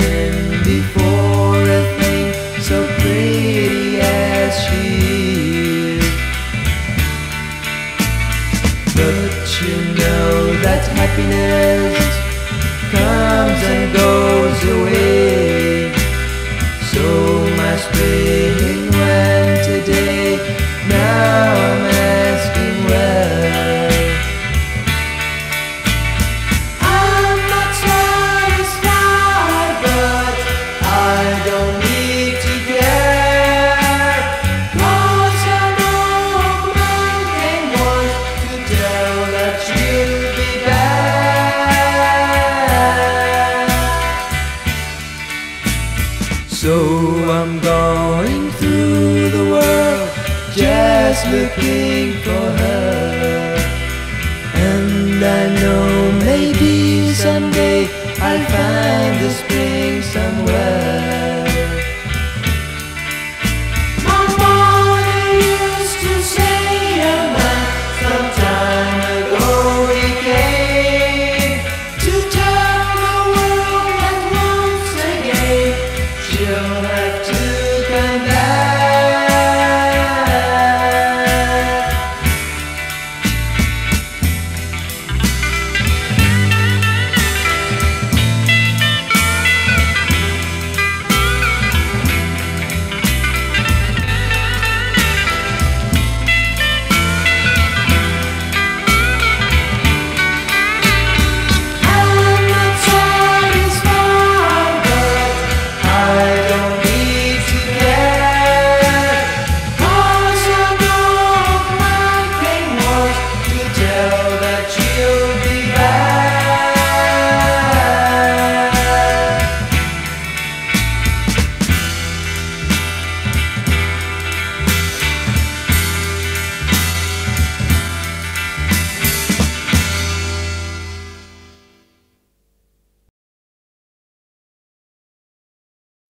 seen before a thing so pretty as she is. But you know that happiness. So I'm going through the world just looking for her. And I know maybe